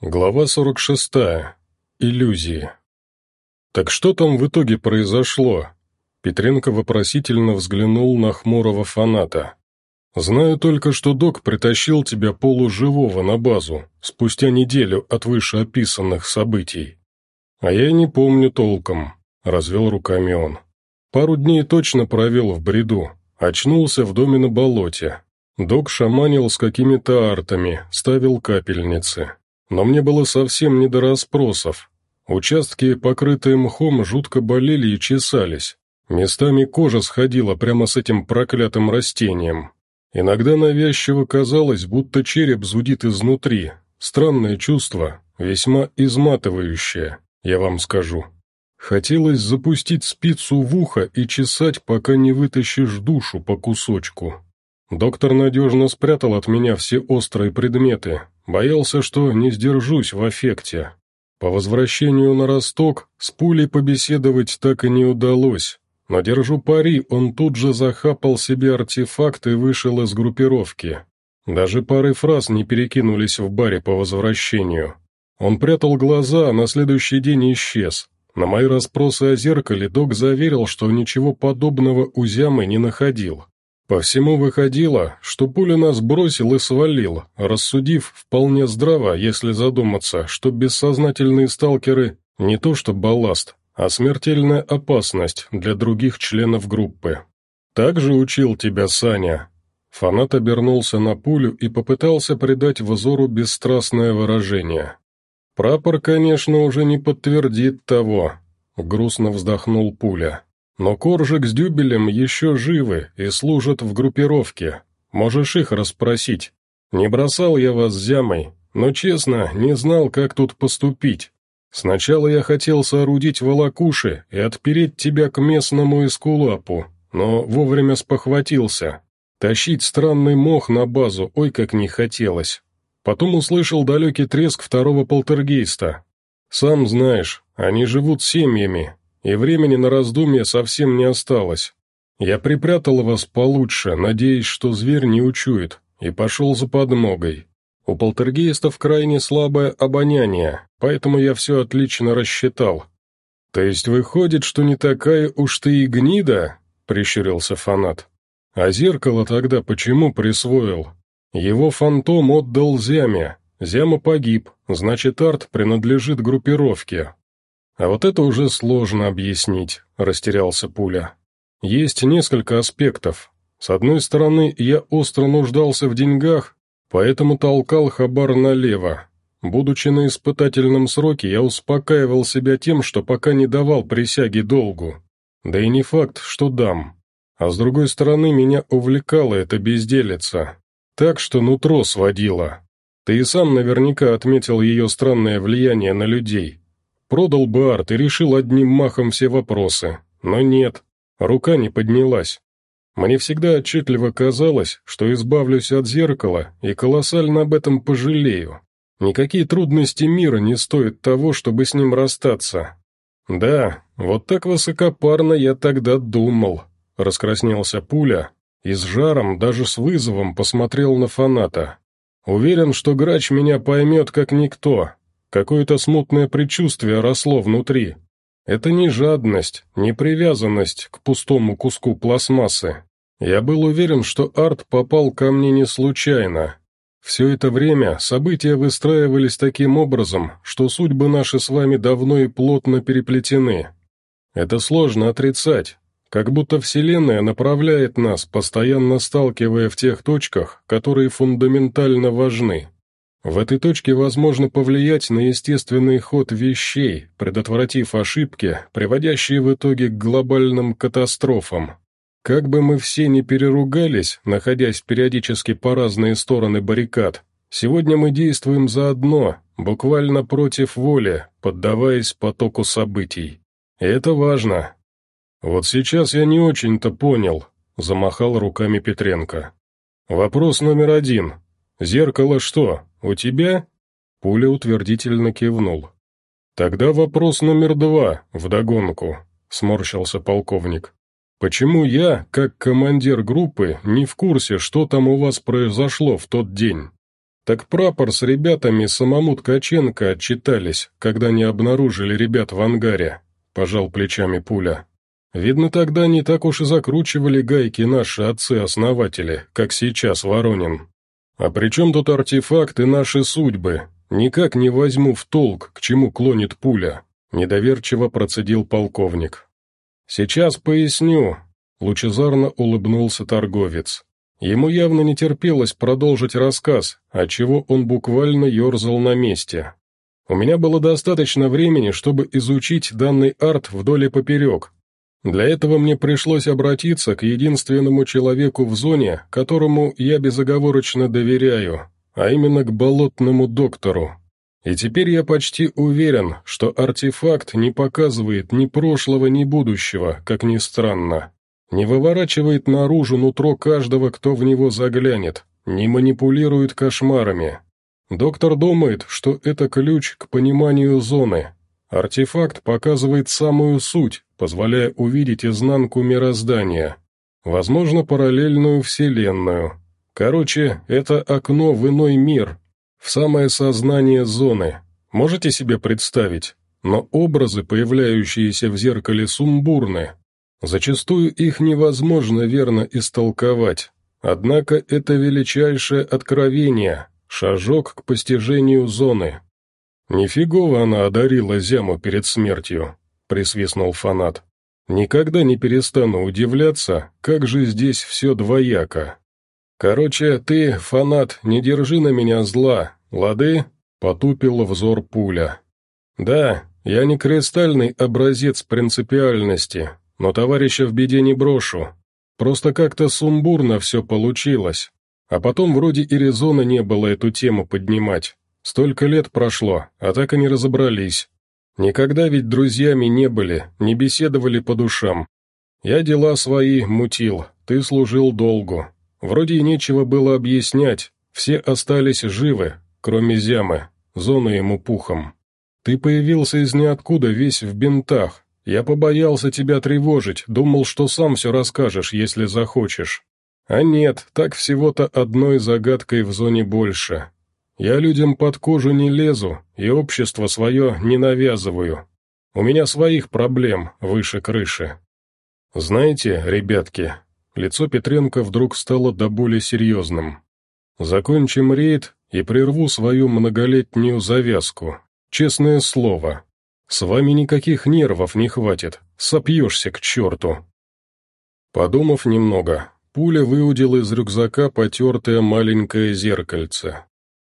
Глава 46. Иллюзии. «Так что там в итоге произошло?» Петренко вопросительно взглянул на хмурого фаната. «Знаю только, что док притащил тебя полуживого на базу, спустя неделю от вышеописанных событий. А я не помню толком», — развел руками он. «Пару дней точно провел в бреду, очнулся в доме на болоте. Док шаманил с какими-то артами, ставил капельницы. Но мне было совсем не до расспросов. Участки, покрытые мхом, жутко болели и чесались. Местами кожа сходила прямо с этим проклятым растением. Иногда навязчиво казалось, будто череп зудит изнутри. Странное чувство, весьма изматывающее, я вам скажу. Хотелось запустить спицу в ухо и чесать, пока не вытащишь душу по кусочку. Доктор надежно спрятал от меня все острые предметы, Боялся, что не сдержусь в аффекте. По возвращению на Росток с пулей побеседовать так и не удалось, но держу пари, он тут же захапал себе артефакт и вышел из группировки. Даже пары фраз не перекинулись в баре по возвращению. Он прятал глаза, а на следующий день исчез. На мои расспросы о зеркале док заверил, что ничего подобного у Зямы не находил. По всему выходило, что пуля нас бросил и свалил, рассудив вполне здраво, если задуматься, что бессознательные сталкеры не то что балласт, а смертельная опасность для других членов группы. «Так же учил тебя Саня?» Фанат обернулся на пулю и попытался придать взору бесстрастное выражение. «Прапор, конечно, уже не подтвердит того», — грустно вздохнул пуля. Но Коржик с Дюбелем еще живы и служат в группировке. Можешь их расспросить. Не бросал я вас зямой, но, честно, не знал, как тут поступить. Сначала я хотел соорудить волокуши и отпереть тебя к местному эскулапу, но вовремя спохватился. Тащить странный мох на базу ой как не хотелось. Потом услышал далекий треск второго полтергейста. Сам знаешь, они живут семьями, и времени на раздумье совсем не осталось. Я припрятал вас получше, надеясь, что зверь не учует, и пошел за подмогой. У полтергейстов крайне слабое обоняние, поэтому я все отлично рассчитал. То есть выходит, что не такая уж ты и гнида?» — прищурился фанат. «А зеркало тогда почему присвоил? Его фантом отдал Зяме. Зяма погиб, значит, арт принадлежит группировке, «А вот это уже сложно объяснить», — растерялся Пуля. «Есть несколько аспектов. С одной стороны, я остро нуждался в деньгах, поэтому толкал хабар налево. Будучи на испытательном сроке, я успокаивал себя тем, что пока не давал присяги долгу. Да и не факт, что дам. А с другой стороны, меня увлекала эта безделица. Так что нутро сводило. Ты и сам наверняка отметил ее странное влияние на людей. Продал бы арт и решил одним махом все вопросы. Но нет, рука не поднялась. Мне всегда отчетливо казалось, что избавлюсь от зеркала и колоссально об этом пожалею. Никакие трудности мира не стоят того, чтобы с ним расстаться. Да, вот так высокопарно я тогда думал, раскраснелся пуля и с жаром, даже с вызовом посмотрел на фаната. Уверен, что грач меня поймет как никто, Какое-то смутное предчувствие росло внутри. Это не жадность, не привязанность к пустому куску пластмассы. Я был уверен, что арт попал ко мне не случайно. Все это время события выстраивались таким образом, что судьбы наши с вами давно и плотно переплетены. Это сложно отрицать, как будто Вселенная направляет нас, постоянно сталкивая в тех точках, которые фундаментально важны. В этой точке возможно повлиять на естественный ход вещей, предотвратив ошибки, приводящие в итоге к глобальным катастрофам. Как бы мы все ни переругались, находясь периодически по разные стороны баррикад, сегодня мы действуем заодно, буквально против воли, поддаваясь потоку событий. И это важно. Вот сейчас я не очень-то понял, замахал руками Петренко. Вопрос номер один. Зеркало что, у тебя?» Пуля утвердительно кивнул. «Тогда вопрос номер два, вдогонку», — сморщился полковник. «Почему я, как командир группы, не в курсе, что там у вас произошло в тот день? Так прапор с ребятами самому Ткаченко отчитались, когда не обнаружили ребят в ангаре», — пожал плечами пуля. «Видно, тогда не так уж и закручивали гайки наши отцы-основатели, как сейчас Воронин. А при чем тут артефакты наши судьбы? Никак не возьму в толк, к чему клонит пуля», — недоверчиво процедил полковник. «Сейчас поясню», — лучезарно улыбнулся торговец. Ему явно не терпелось продолжить рассказ, отчего он буквально ерзал на месте. У меня было достаточно времени, чтобы изучить данный арт вдоль и поперек. Для этого мне пришлось обратиться к единственному человеку в зоне, которому я безоговорочно доверяю, а именно к болотному доктору. И теперь я почти уверен, что артефакт не показывает ни прошлого, ни будущего, как ни странно не выворачивает наружу нутро каждого, кто в него заглянет, не манипулирует кошмарами. Доктор думает, что это ключ к пониманию зоны. Артефакт показывает самую суть, позволяя увидеть изнанку мироздания. Возможно, параллельную вселенную. Короче, это окно в иной мир, в самое сознание зоны. Можете себе представить? Но образы, появляющиеся в зеркале, сумбурны, Зачастую их невозможно верно истолковать, однако это величайшее откровение, шажок к постижению зоны. «Нифигово она одарила Зяму перед смертью», — присвистнул фанат. «Никогда не перестану удивляться, как же здесь все двояко. Короче, ты, фанат, не держи на меня зла, лады?» — потупил взор пуля. «Да, я не кристальный образец принципиальности, но товарища в беде не брошу. Просто как-то сумбурно все получилось. А потом вроде и резона не было эту тему поднимать. Столько лет прошло, а так и не разобрались. Никогда ведь друзьями не были, не беседовали по душам. Я дела свои мутил, ты служил долгу. Вроде и нечего было объяснять, все остались живы, кроме Зямы, зоны ему пухом. Ты появился из ниоткуда весь в бинтах, я побоялся тебя тревожить, думал, что сам все расскажешь, если захочешь. А нет, так всего-то одной загадкой в зоне больше. Я людям под кожу не лезу и общество свое не навязываю. У меня своих проблем выше крыши. Знаете, ребятки, лицо Петренко вдруг стало до боли серьезным. Закончим рейд и прерву свою многолетнюю завязку. Честное слово, с вами никаких нервов не хватит, сопьешься к черту». Подумав немного, пуля выудила из рюкзака потертое маленькое зеркальце.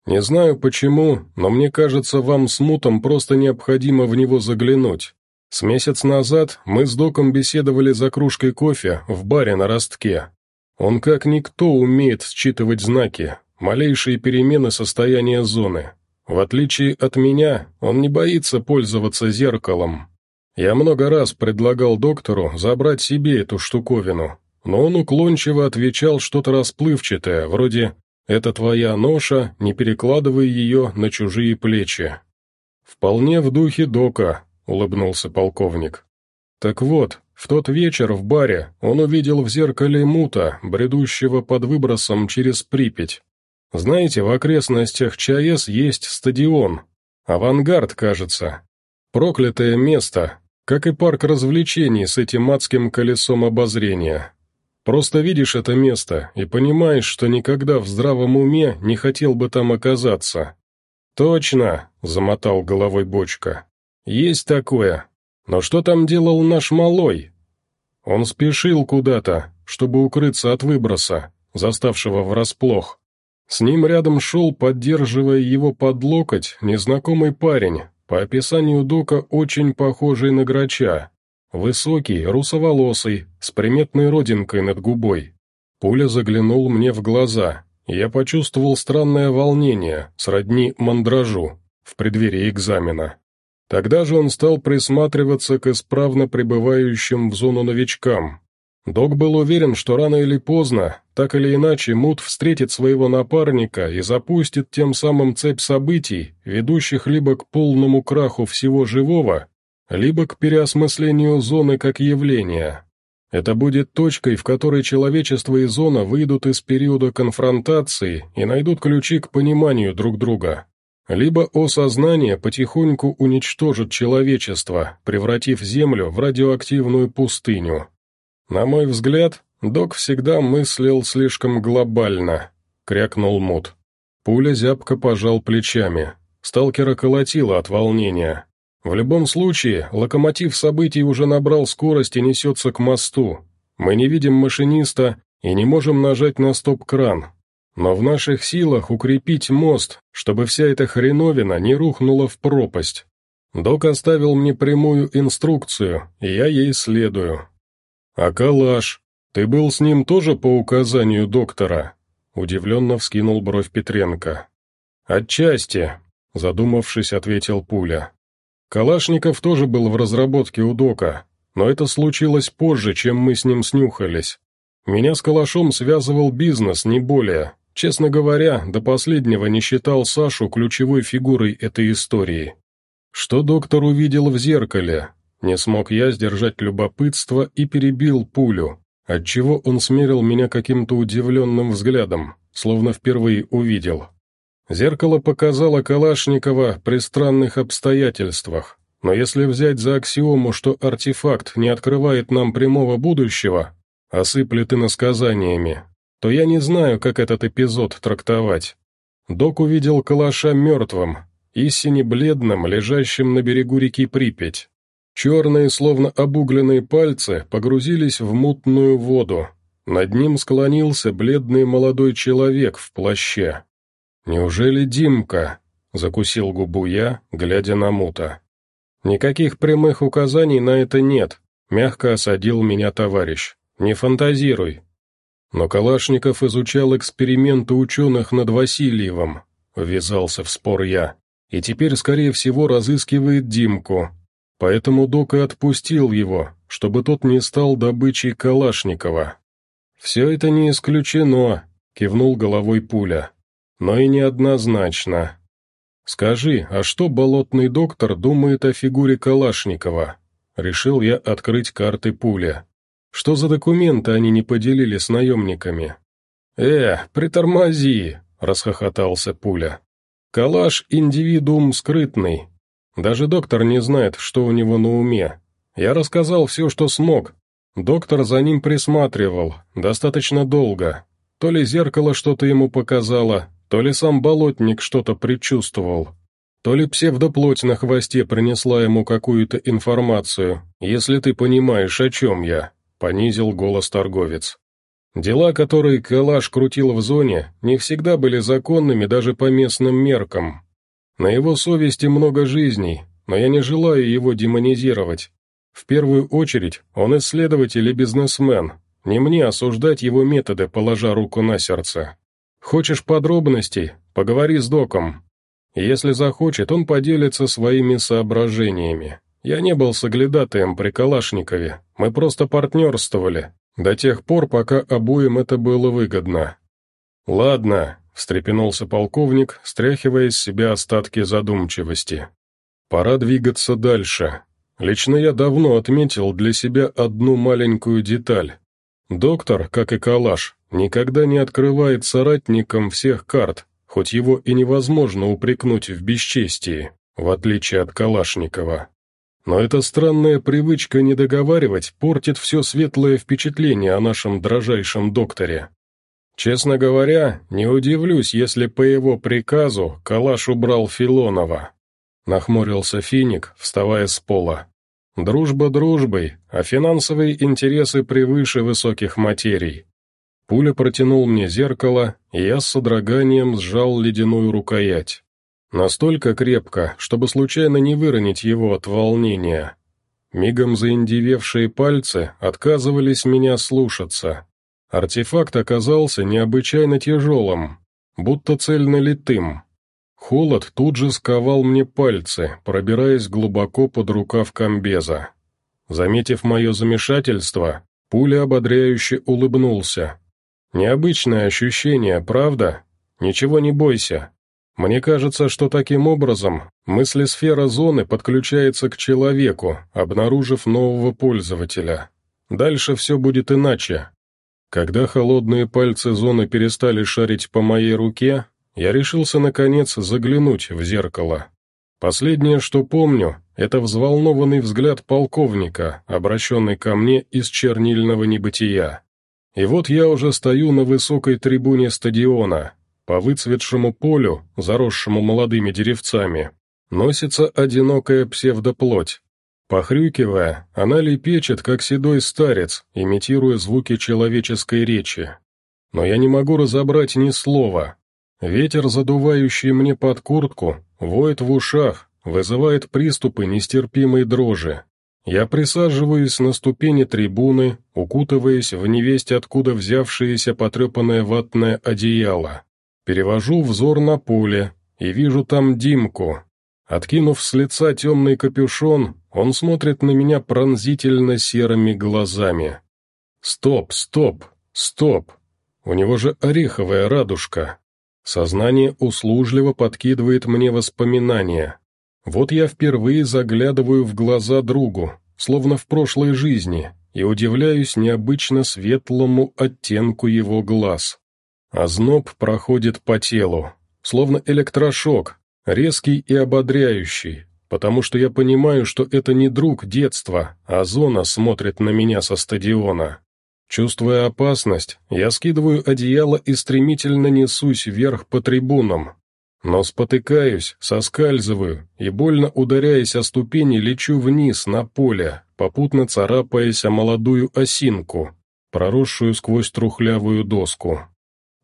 «Не знаю почему, но мне кажется, вам с Мутом просто необходимо в него заглянуть. С месяц назад мы с Доком беседовали за кружкой кофе в баре на ростке. Он как никто умеет считывать знаки, малейшие перемены состояния зоны. В отличие от меня, он не боится пользоваться зеркалом. Я много раз предлагал доктору забрать себе эту штуковину, но он уклончиво отвечал что-то расплывчатое, вроде «это твоя ноша, не перекладывай ее на чужие плечи». «Вполне в духе дока», — улыбнулся полковник. «Так вот, в тот вечер в баре он увидел в зеркале мута, бредущего под выбросом через Припять, знаете, в окрестностях ЧАЭС есть стадион. Авангард, кажется. Проклятое место, как и парк развлечений с этим адским колесом обозрения. Просто видишь это место и понимаешь, что никогда в здравом уме не хотел бы там оказаться. «Точно», — замотал головой бочка. «Есть такое. Но что там делал наш малой?» Он спешил куда-то, чтобы укрыться от выброса, заставшего врасплох. С ним рядом шел, поддерживая его под локоть, незнакомый парень, по описанию Дока очень похожий на грача. Высокий, русоволосый, с приметной родинкой над губой. Пуля заглянул мне в глаза, я почувствовал странное волнение, сродни мандражу, в преддверии экзамена. Тогда же он стал присматриваться к исправно пребывающим в зону новичкам, Док был уверен, что рано или поздно, так или иначе, Мут встретит своего напарника и запустит тем самым цепь событий, ведущих либо к полному краху всего живого, либо к переосмыслению зоны как явления. Это будет точкой, в которой человечество и зона выйдут из периода конфронтации и найдут ключи к пониманию друг друга. Либо осознание потихоньку уничтожит человечество, превратив Землю в радиоактивную пустыню. На мой взгляд, док всегда мыслил слишком глобально, крякнул Мут. Пуля зябко пожал плечами. Сталкера колотило от волнения. В любом случае, локомотив событий уже набрал скорость и несется к мосту. Мы не видим машиниста и не можем нажать на стоп-кран. Но в наших силах укрепить мост, чтобы вся эта хреновина не рухнула в пропасть. Док оставил мне прямую инструкцию, и я ей следую. «А калаш? Ты был с ним тоже по указанию доктора?» Удивленно вскинул бровь Петренко. «Отчасти», — задумавшись, ответил Пуля. Калашников тоже был в разработке у Дока, но это случилось позже, чем мы с ним снюхались. Меня с Калашом связывал бизнес, не более. Честно говоря, до последнего не считал Сашу ключевой фигурой этой истории. Что доктор увидел в зеркале? Не смог я сдержать любопытство и перебил пулю, отчего он смерил меня каким-то удивленным взглядом, словно впервые увидел. Зеркало показало Калашникова при странных обстоятельствах, но если взять за аксиому, что артефакт не открывает нам прямого будущего, а сыплет иносказаниями, то я не знаю, как этот эпизод трактовать. Док увидел Калаша мертвым, истине бледным, лежащим на берегу реки Припять. Черные, словно обугленные пальцы, погрузились в мутную воду. Над ним склонился бледный молодой человек в плаще. «Неужели Димка?» — закусил губу я, глядя на мута. «Никаких прямых указаний на это нет», — мягко осадил меня товарищ. «Не фантазируй». Но Калашников изучал эксперименты ученых над Васильевым, — ввязался в спор я, — и теперь, скорее всего, разыскивает Димку. Поэтому док и отпустил его, чтобы тот не стал добычей Калашникова. «Все это не исключено», — кивнул головой пуля но и неоднозначно. Скажи, а что болотный доктор думает о фигуре Калашникова? Решил я открыть карты пуля. Что за документы они не поделили с наемниками? «Э, притормози!» — расхохотался пуля. «Калаш — индивидуум скрытный. Даже доктор не знает, что у него на уме. Я рассказал все, что смог. Доктор за ним присматривал, достаточно долго. То ли зеркало что-то ему показало, то ли сам болотник что-то предчувствовал, то ли псевдоплоть на хвосте принесла ему какую-то информацию, если ты понимаешь, о чем я», — понизил голос торговец. Дела, которые Калаш крутил в зоне, не всегда были законными даже по местным меркам. На его совести много жизней, но я не желаю его демонизировать. В первую очередь, он исследователь и бизнесмен. Не мне осуждать его методы, положа руку на сердце. Хочешь подробностей? Поговори с доком. Если захочет, он поделится своими соображениями. Я не был соглядатаем при Калашникове, мы просто партнерствовали, до тех пор, пока обоим это было выгодно. «Ладно», — встрепенулся полковник, стряхивая из себя остатки задумчивости. «Пора двигаться дальше. Лично я давно отметил для себя одну маленькую деталь. Доктор, как и Калаш, никогда не открывает соратникам всех карт, хоть его и невозможно упрекнуть в бесчестии, в отличие от Калашникова. Но эта странная привычка не договаривать портит все светлое впечатление о нашем дрожайшем докторе. Честно говоря, не удивлюсь, если по его приказу Калаш убрал Филонова. Нахмурился Финик, вставая с пола. Дружба дружбой, а финансовые интересы превыше высоких материй. Пуля протянул мне зеркало, и я с содроганием сжал ледяную рукоять. Настолько крепко, чтобы случайно не выронить его от волнения. Мигом заиндевевшие пальцы отказывались меня слушаться. Артефакт оказался необычайно тяжелым, будто цельно литым. Холод тут же сковал мне пальцы, пробираясь глубоко под рукав комбеза. Заметив мое замешательство, пуля ободряюще улыбнулся. «Необычное ощущение, правда? Ничего не бойся. Мне кажется, что таким образом мыслесфера зоны подключается к человеку, обнаружив нового пользователя. Дальше все будет иначе. Когда холодные пальцы зоны перестали шарить по моей руке, я решился, наконец, заглянуть в зеркало. Последнее, что помню, это взволнованный взгляд полковника, обращенный ко мне из чернильного небытия. И вот я уже стою на высокой трибуне стадиона. По выцветшему полю, заросшему молодыми деревцами, носится одинокая псевдоплоть. Похрюкивая, она лепечет, как седой старец, имитируя звуки человеческой речи. Но я не могу разобрать ни слова. Ветер, задувающий мне под куртку, воет в ушах, вызывает приступы нестерпимой дрожи. Я присаживаюсь на ступени трибуны, укутываясь в невесть откуда взявшееся потрепанное ватное одеяло. Перевожу взор на поле и вижу там Димку. Откинув с лица темный капюшон, он смотрит на меня пронзительно серыми глазами. Стоп, стоп, стоп. У него же ореховая радужка. Сознание услужливо подкидывает мне воспоминания. Вот я впервые заглядываю в глаза другу, словно в прошлой жизни, и удивляюсь необычно светлому оттенку его глаз. Озноб проходит по телу, словно электрошок, резкий и ободряющий, потому что я понимаю, что это не друг детства, а зона смотрит на меня со стадиона. Чувствуя опасность, я скидываю одеяло и стремительно несусь вверх по трибунам, но спотыкаюсь, соскальзываю и, больно ударяясь о ступени, лечу вниз на поле, попутно царапаясь о молодую осинку, проросшую сквозь трухлявую доску.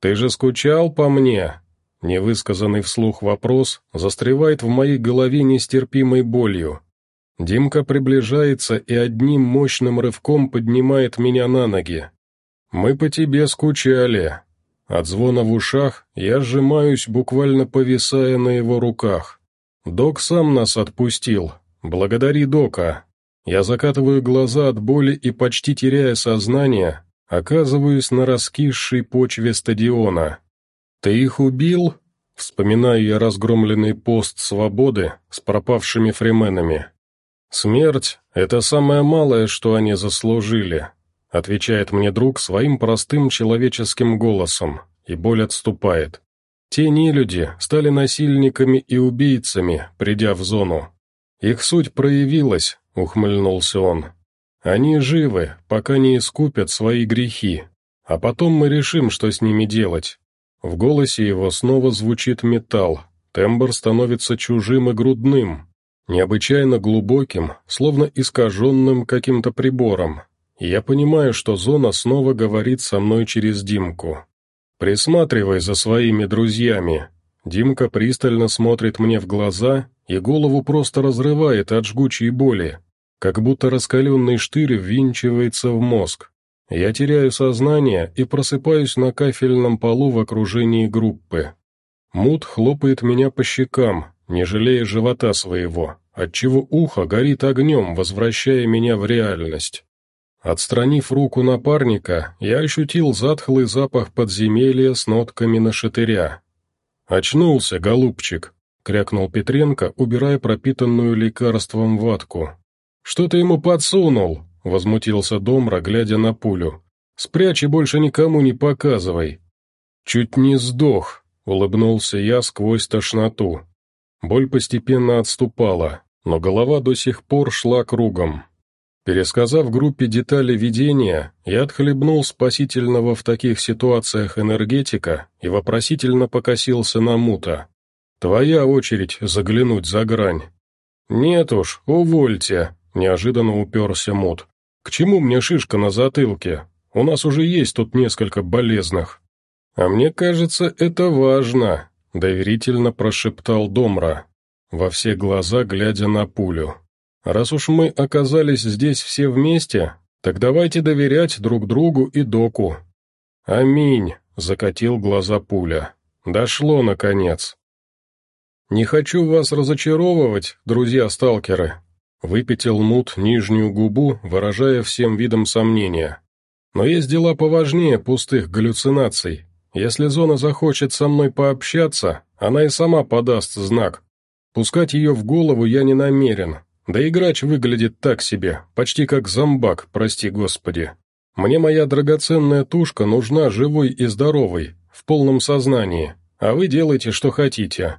«Ты же скучал по мне?» Невысказанный вслух вопрос застревает в моей голове нестерпимой болью. Димка приближается и одним мощным рывком поднимает меня на ноги. «Мы по тебе скучали», от звона в ушах я сжимаюсь, буквально повисая на его руках. Док сам нас отпустил. Благодари Дока. Я закатываю глаза от боли и, почти теряя сознание, оказываюсь на раскисшей почве стадиона. «Ты их убил?» Вспоминаю я разгромленный пост свободы с пропавшими фрименами. «Смерть — это самое малое, что они заслужили отвечает мне друг своим простым человеческим голосом, и боль отступает. Те нелюди стали насильниками и убийцами, придя в зону. Их суть проявилась, ухмыльнулся он. Они живы, пока не искупят свои грехи, а потом мы решим, что с ними делать. В голосе его снова звучит металл, тембр становится чужим и грудным, необычайно глубоким, словно искаженным каким-то прибором, я понимаю, что зона снова говорит со мной через Димку. «Присматривай за своими друзьями». Димка пристально смотрит мне в глаза, и голову просто разрывает от жгучей боли, как будто раскаленный штырь ввинчивается в мозг. Я теряю сознание и просыпаюсь на кафельном полу в окружении группы. Мут хлопает меня по щекам, не жалея живота своего, отчего ухо горит огнем, возвращая меня в реальность. Отстранив руку напарника, я ощутил затхлый запах подземелья с нотками на шатыря. «Очнулся, голубчик», — крякнул Петренко, убирая пропитанную лекарством ватку. «Что ты ему подсунул?» — возмутился Домра, глядя на пулю. «Спрячь и больше никому не показывай». «Чуть не сдох», — улыбнулся я сквозь тошноту. Боль постепенно отступала, но голова до сих пор шла кругом. Пересказав группе детали видения, я отхлебнул спасительного в таких ситуациях энергетика и вопросительно покосился на мута. «Твоя очередь заглянуть за грань». «Нет уж, увольте», — неожиданно уперся мут. «К чему мне шишка на затылке? У нас уже есть тут несколько болезных». «А мне кажется, это важно», — доверительно прошептал Домра, во все глаза глядя на пулю. Раз уж мы оказались здесь все вместе, так давайте доверять друг другу и доку». «Аминь», — закатил глаза пуля. «Дошло, наконец». «Не хочу вас разочаровывать, друзья-сталкеры», — выпятил Мут нижнюю губу, выражая всем видом сомнения. «Но есть дела поважнее пустых галлюцинаций. Если зона захочет со мной пообщаться, она и сама подаст знак. Пускать ее в голову я не намерен, Да и грач выглядит так себе, почти как зомбак, прости господи. Мне моя драгоценная тушка нужна живой и здоровой, в полном сознании, а вы делайте, что хотите».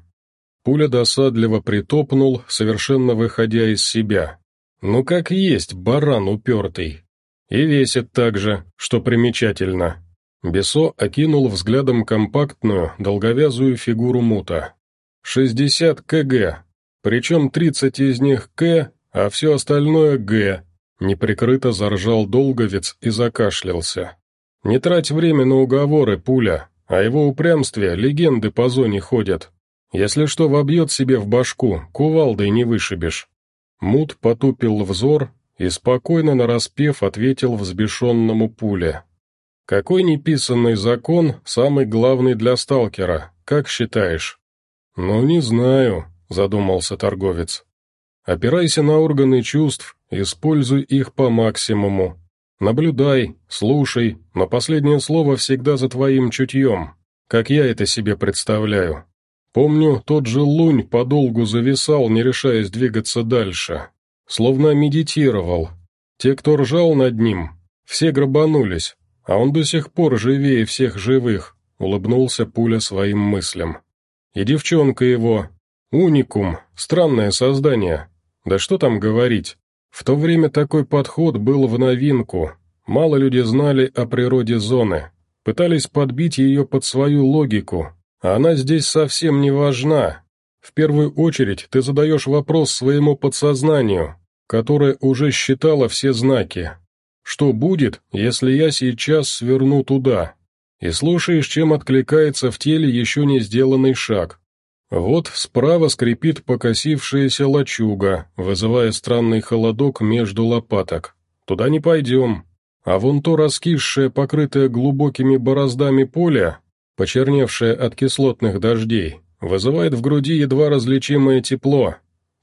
Пуля досадливо притопнул, совершенно выходя из себя. «Ну как есть, баран упертый. И весит так же, что примечательно». Бесо окинул взглядом компактную, долговязую фигуру мута. «Шестьдесят кг, причем тридцать из них К, а все остальное Г», неприкрыто заржал долговец и закашлялся. «Не трать время на уговоры, пуля, о его упрямстве легенды по зоне ходят. Если что вобьет себе в башку, кувалдой не вышибешь». Мут потупил взор и спокойно нараспев ответил взбешенному пуле. «Какой неписанный закон самый главный для сталкера, как считаешь?» «Ну, не знаю», — задумался торговец. «Опирайся на органы чувств, используй их по максимуму. Наблюдай, слушай, но последнее слово всегда за твоим чутьем, как я это себе представляю. Помню, тот же лунь подолгу зависал, не решаясь двигаться дальше. Словно медитировал. Те, кто ржал над ним, все грабанулись, а он до сих пор живее всех живых, улыбнулся пуля своим мыслям. И девчонка его, уникум, странное создание. Да что там говорить. В то время такой подход был в новинку. Мало люди знали о природе зоны. Пытались подбить ее под свою логику. А она здесь совсем не важна. В первую очередь ты задаешь вопрос своему подсознанию, которое уже считало все знаки. Что будет, если я сейчас сверну туда? И слушаешь, чем откликается в теле еще не сделанный шаг. Вот справа скрипит покосившаяся лачуга, вызывая странный холодок между лопаток. Туда не пойдем. А вон то раскисшее, покрытое глубокими бороздами поле, почерневшее от кислотных дождей, вызывает в груди едва различимое тепло.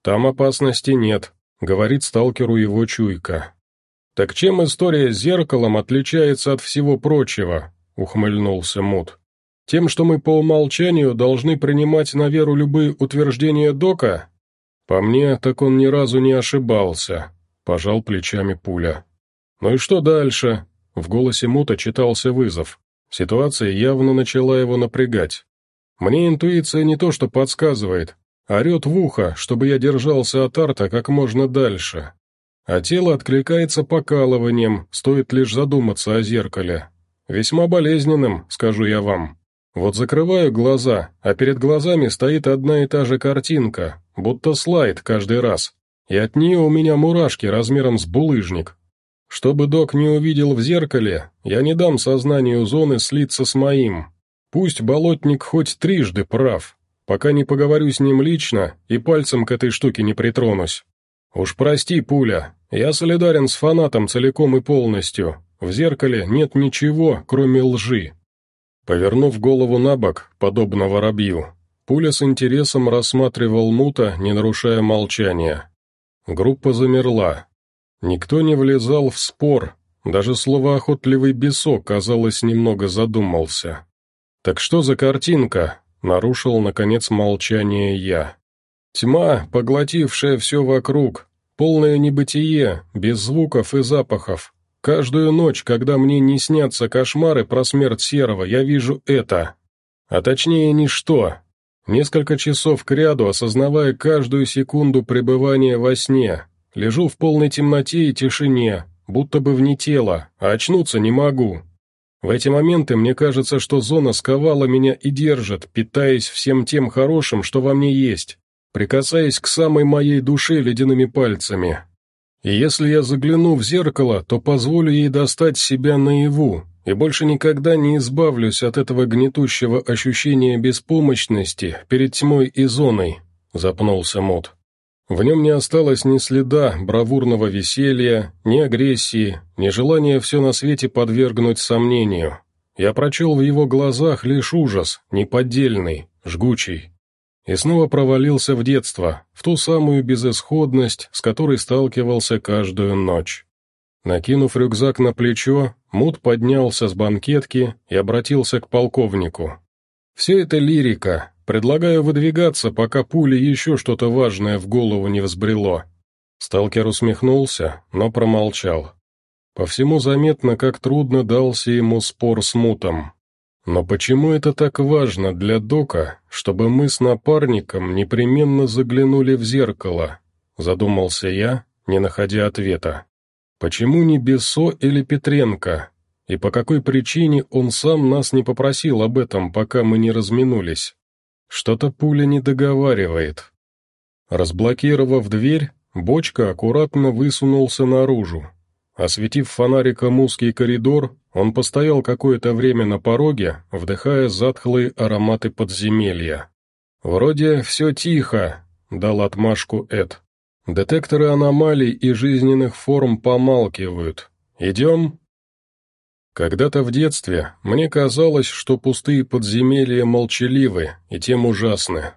Там опасности нет, говорит сталкеру его чуйка. «Так чем история с зеркалом отличается от всего прочего?» — ухмыльнулся Мут. «Тем, что мы по умолчанию должны принимать на веру любые утверждения Дока?» «По мне, так он ни разу не ошибался», — пожал плечами пуля. «Ну и что дальше?» В голосе Мута читался вызов. Ситуация явно начала его напрягать. «Мне интуиция не то что подсказывает, орет в ухо, чтобы я держался от арта как можно дальше а тело откликается покалыванием, стоит лишь задуматься о зеркале. Весьма болезненным, скажу я вам. Вот закрываю глаза, а перед глазами стоит одна и та же картинка, будто слайд каждый раз, и от нее у меня мурашки размером с булыжник. Чтобы док не увидел в зеркале, я не дам сознанию зоны слиться с моим. Пусть болотник хоть трижды прав, пока не поговорю с ним лично и пальцем к этой штуке не притронусь. Уж прости, пуля, я солидарен с фанатом целиком и полностью. В зеркале нет ничего, кроме лжи. Повернув голову на бок, подобно воробью, пуля с интересом рассматривал мута, не нарушая молчания. Группа замерла. Никто не влезал в спор, даже словоохотливый бесок, казалось, немного задумался. «Так что за картинка?» — нарушил, наконец, молчание я. «Тьма, поглотившая все вокруг, Полное небытие, без звуков и запахов. Каждую ночь, когда мне не снятся кошмары про смерть Серого, я вижу это. А точнее, ничто. Несколько часов кряду, осознавая каждую секунду пребывания во сне. Лежу в полной темноте и тишине, будто бы вне тела, а очнуться не могу. В эти моменты мне кажется, что зона сковала меня и держит, питаясь всем тем хорошим, что во мне есть прикасаясь к самой моей душе ледяными пальцами. И если я загляну в зеркало, то позволю ей достать себя наяву, и больше никогда не избавлюсь от этого гнетущего ощущения беспомощности перед тьмой и зоной», — запнулся Мот. В нем не осталось ни следа бравурного веселья, ни агрессии, ни желания все на свете подвергнуть сомнению. Я прочел в его глазах лишь ужас, неподдельный, жгучий и снова провалился в детство, в ту самую безысходность, с которой сталкивался каждую ночь. Накинув рюкзак на плечо, Мут поднялся с банкетки и обратился к полковнику. «Все это лирика. Предлагаю выдвигаться, пока пули еще что-то важное в голову не взбрело. Сталкер усмехнулся, но промолчал. По всему заметно, как трудно дался ему спор с мутом. Но почему это так важно для Дока, чтобы мы с напарником непременно заглянули в зеркало? Задумался я, не находя ответа. Почему не Бесо или Петренко? И по какой причине он сам нас не попросил об этом, пока мы не разминулись? Что-то пуля не договаривает. Разблокировав дверь, Бочка аккуратно высунулся наружу. Осветив фонариком узкий коридор, он постоял какое-то время на пороге, вдыхая затхлые ароматы подземелья. «Вроде все тихо», — дал отмашку Эд. «Детекторы аномалий и жизненных форм помалкивают. Идем?» Когда-то в детстве мне казалось, что пустые подземелья молчаливы и тем ужасны.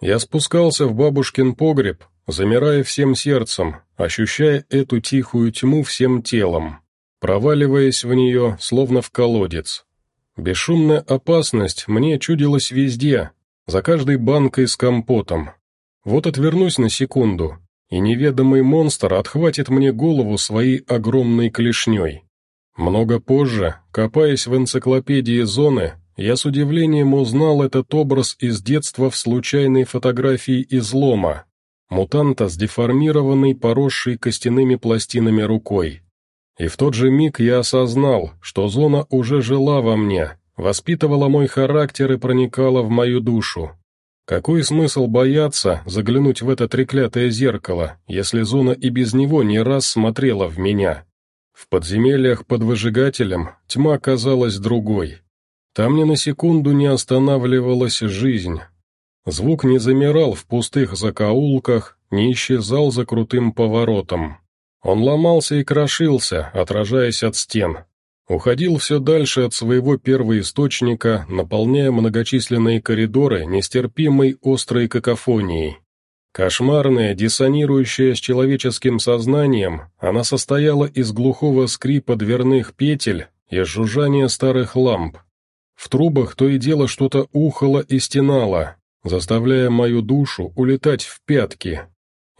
Я спускался в бабушкин погреб, замирая всем сердцем, ощущая эту тихую тьму всем телом, проваливаясь в нее, словно в колодец. Бесшумная опасность мне чудилась везде, за каждой банкой с компотом. Вот отвернусь на секунду, и неведомый монстр отхватит мне голову своей огромной клешней. Много позже, копаясь в энциклопедии зоны, я с удивлением узнал этот образ из детства в случайной фотографии излома. Мутанта с деформированной, поросшей костяными пластинами рукой. И в тот же миг я осознал, что зона уже жила во мне, воспитывала мой характер и проникала в мою душу. Какой смысл бояться заглянуть в это треклятое зеркало, если зона и без него не раз смотрела в меня? В подземельях под выжигателем тьма казалась другой. Там ни на секунду не останавливалась жизнь. Звук не замирал в пустых закоулках, не исчезал за крутым поворотом. Он ломался и крошился, отражаясь от стен. Уходил все дальше от своего первоисточника, наполняя многочисленные коридоры нестерпимой острой какофонией. Кошмарная, диссонирующая с человеческим сознанием, она состояла из глухого скрипа дверных петель и жужжания старых ламп. В трубах то и дело что-то ухало и стенало, заставляя мою душу улетать в пятки.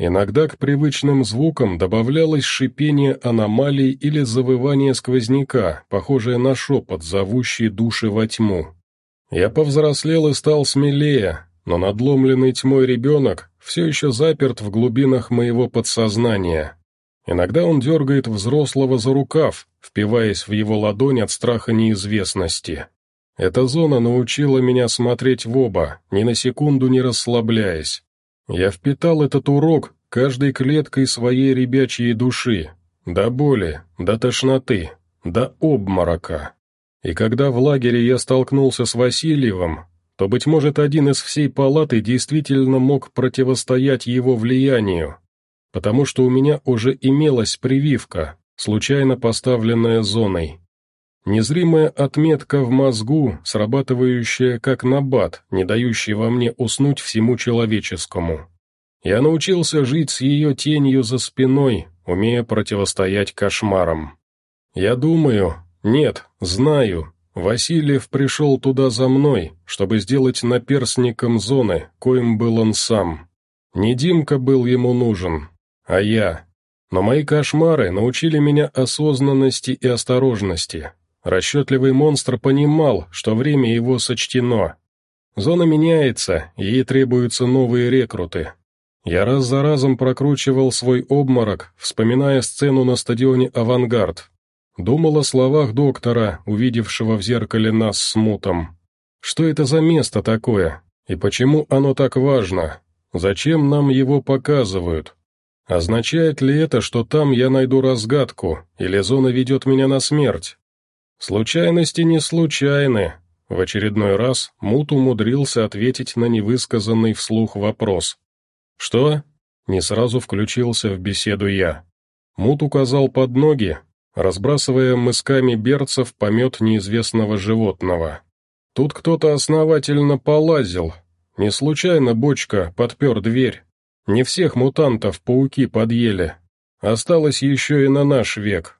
Иногда к привычным звукам добавлялось шипение аномалий или завывание сквозняка, похожее на шепот, зовущий души во тьму. Я повзрослел и стал смелее, но надломленный тьмой ребенок все еще заперт в глубинах моего подсознания. Иногда он дергает взрослого за рукав, впиваясь в его ладонь от страха неизвестности. Эта зона научила меня смотреть в оба, ни на секунду не расслабляясь. Я впитал этот урок каждой клеткой своей ребячьей души, до боли, до тошноты, до обморока. И когда в лагере я столкнулся с Васильевым, то, быть может, один из всей палаты действительно мог противостоять его влиянию, потому что у меня уже имелась прививка, случайно поставленная зоной. Незримая отметка в мозгу, срабатывающая как набат, не дающий во мне уснуть всему человеческому. Я научился жить с ее тенью за спиной, умея противостоять кошмарам. Я думаю, нет, знаю, Васильев пришел туда за мной, чтобы сделать наперсником зоны, коим был он сам. Не Димка был ему нужен, а я. Но мои кошмары научили меня осознанности и осторожности. Расчетливый монстр понимал, что время его сочтено. Зона меняется, ей требуются новые рекруты. Я раз за разом прокручивал свой обморок, вспоминая сцену на стадионе «Авангард», Думал о словах доктора, увидевшего в зеркале нас с мутом. Что это за место такое? И почему оно так важно? Зачем нам его показывают? Означает ли это, что там я найду разгадку, или зона ведет меня на смерть? Случайности не случайны. В очередной раз Мут умудрился ответить на невысказанный вслух вопрос. «Что?» — не сразу включился в беседу я. Мут указал под ноги, разбрасывая мысками берцев помет неизвестного животного. Тут кто-то основательно полазил. Не случайно бочка подпер дверь. Не всех мутантов пауки подъели. Осталось еще и на наш век.